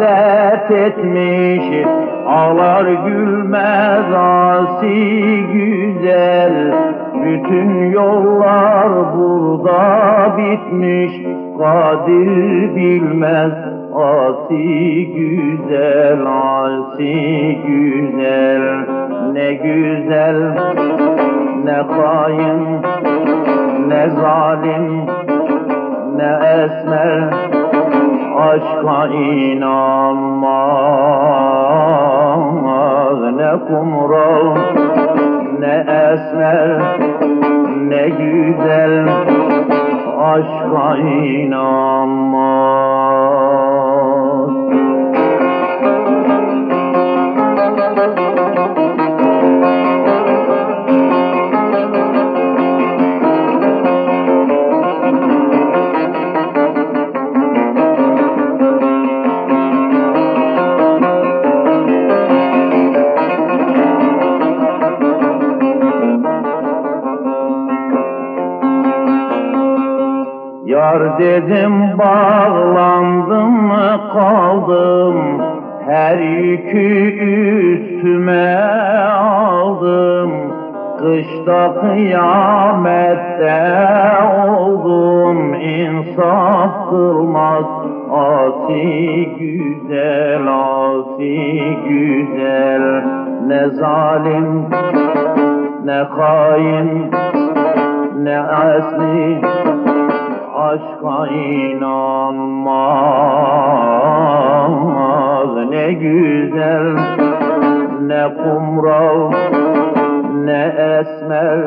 dert etmiş Ağlar gülmez asi güzel. Bütün yollar burada bitmiş Kadir bilmez asi güzel Asi güzel. Ne güzel Ne hain ne zalim ne esmer aşka inanmaz ne kumral ne esmer ne güzel. Aşka inanmaz Yar dedim bağlandım kaldım. Her yükü üstüme aldım. Kışta kıyamette oldum. İnsaf kılmaz. Asi güzel, asi güzel. Ne zalim, ne hain, ne asli aşka inanmaz Ne güzel ne kumral ne esmer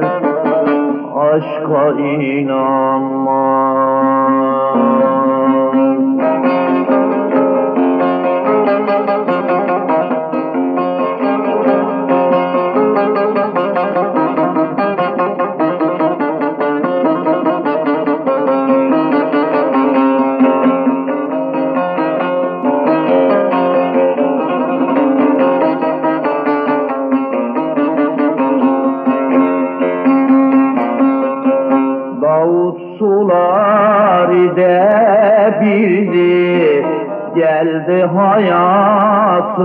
aşka inanmaz Davut suları devirdi Geldi hayatıma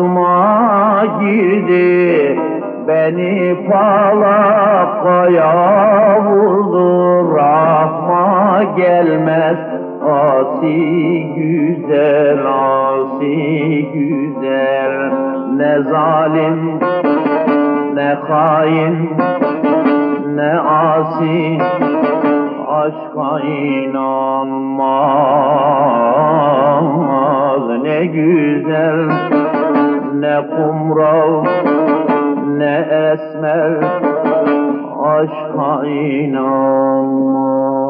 girdi. Beni falakaya vurdu Rahma gelmez asi güzel asi güzel. Ne zalim ne hain ne asi aşka inanmaz. Ne güzel ne kumral ne esmer. Aşka inanmaz